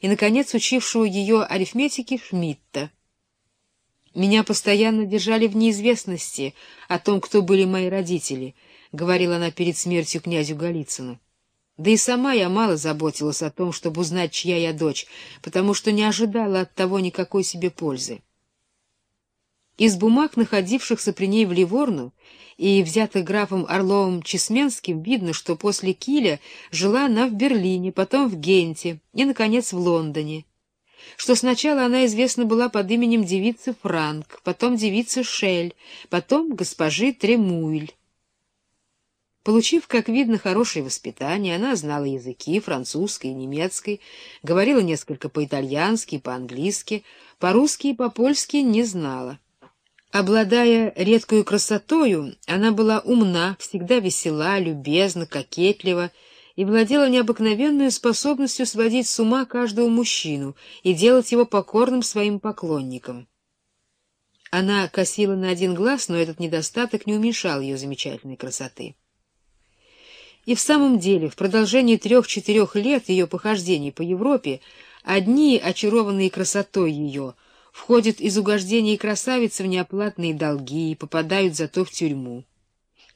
и, наконец, учившего ее арифметике Шмидта. «Меня постоянно держали в неизвестности о том, кто были мои родители», — говорила она перед смертью князю Голицыну. Да и сама я мало заботилась о том, чтобы узнать, чья я дочь, потому что не ожидала от того никакой себе пользы. Из бумаг, находившихся при ней в Ливорну и взятых графом Орловым Чесменским, видно, что после Киля жила она в Берлине, потом в Генте и, наконец, в Лондоне. Что сначала она известна была под именем девицы Франк, потом девицы Шель, потом госпожи Тремуэль. Получив, как видно, хорошее воспитание, она знала языки французской и немецкой, говорила несколько по-итальянски по-английски, по-русски и по-польски не знала. Обладая редкою красотою, она была умна, всегда весела, любезна, кокетлива и владела необыкновенной способностью сводить с ума каждого мужчину и делать его покорным своим поклонникам. Она косила на один глаз, но этот недостаток не уменьшал ее замечательной красоты. И в самом деле, в продолжении трех-четырех лет ее похождений по Европе, одни, очарованные красотой ее, входят из угождений красавицы в неоплатные долги и попадают зато в тюрьму.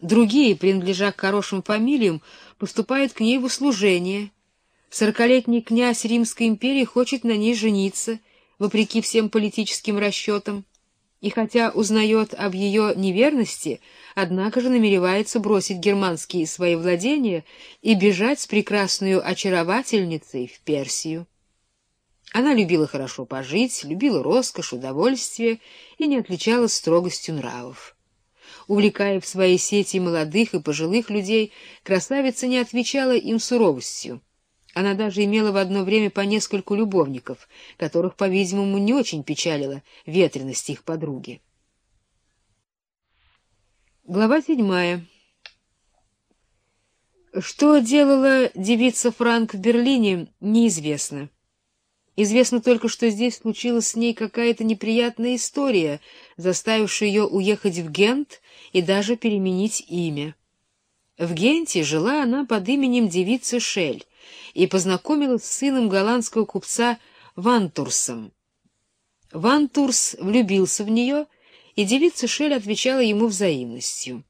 Другие, принадлежа к хорошим фамилиям, поступают к ней в услужение. Сорокалетний князь Римской империи хочет на ней жениться, вопреки всем политическим расчетам и хотя узнает об ее неверности, однако же намеревается бросить германские свои владения и бежать с прекрасной очаровательницей в Персию. Она любила хорошо пожить, любила роскошь, удовольствие и не отличалась строгостью нравов. Увлекая в свои сети молодых и пожилых людей, красавица не отвечала им суровостью. Она даже имела в одно время по нескольку любовников, которых, по-видимому, не очень печалила ветренность их подруги. Глава седьмая. Что делала девица Франк в Берлине, неизвестно. Известно только, что здесь случилась с ней какая-то неприятная история, заставившая ее уехать в Гент и даже переменить имя. В Генте жила она под именем девицы Шель, и познакомилась с сыном голландского купца Вантурсом. Вантурс влюбился в нее, и девица Шель отвечала ему взаимностью.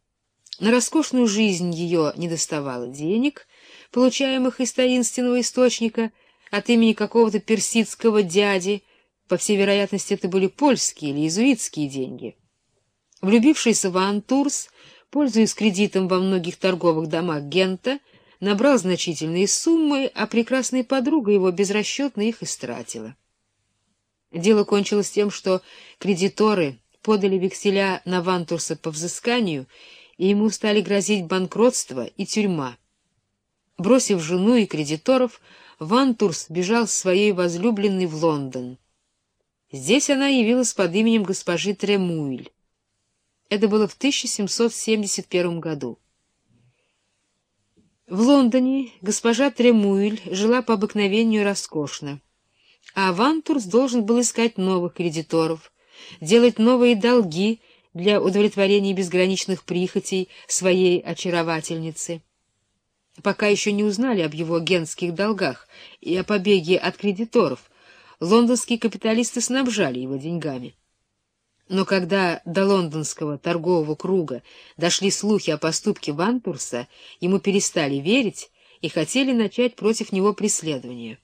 На роскошную жизнь ее не доставало денег, получаемых из таинственного источника от имени какого-то персидского дяди, по всей вероятности, это были польские или иезуитские деньги. Влюбившийся Вантурс, пользуясь кредитом во многих торговых домах Гента, набрал значительные суммы, а прекрасная подруга его безрасчетно их истратила. Дело кончилось тем, что кредиторы подали векселя на Вантурса по взысканию, и ему стали грозить банкротство и тюрьма. Бросив жену и кредиторов, Вантурс бежал с своей возлюбленной в Лондон. Здесь она явилась под именем госпожи Тремуэль. Это было в 1771 году. В Лондоне госпожа Тремуэль жила по обыкновению роскошно, а Вантурс должен был искать новых кредиторов, делать новые долги для удовлетворения безграничных прихотей своей очаровательницы. Пока еще не узнали об его генских долгах и о побеге от кредиторов, лондонские капиталисты снабжали его деньгами. Но когда до лондонского торгового круга дошли слухи о поступке Вантурса, ему перестали верить и хотели начать против него преследование.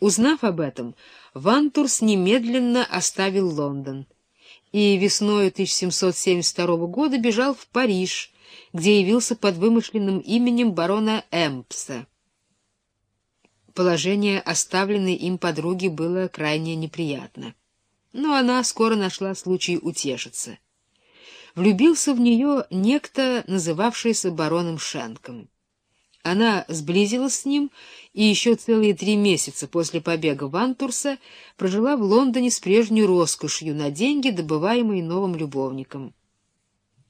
Узнав об этом, Вантурс немедленно оставил Лондон и весной 1772 года бежал в Париж, где явился под вымышленным именем барона Эмпса. Положение оставленной им подруги было крайне неприятно но она скоро нашла случай утешиться. Влюбился в нее некто, называвшийся бароном Шенком. Она сблизилась с ним и еще целые три месяца после побега Вантурса прожила в Лондоне с прежней роскошью на деньги, добываемые новым любовником.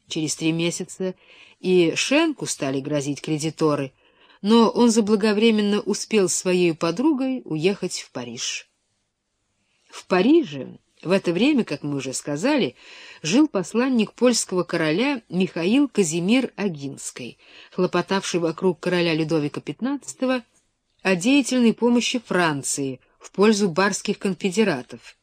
Через три месяца и Шенку стали грозить кредиторы, но он заблаговременно успел с своей подругой уехать в Париж. В Париже в это время, как мы уже сказали, жил посланник польского короля Михаил Казимир Агинский, хлопотавший вокруг короля Людовика XV о деятельной помощи Франции в пользу барских конфедератов.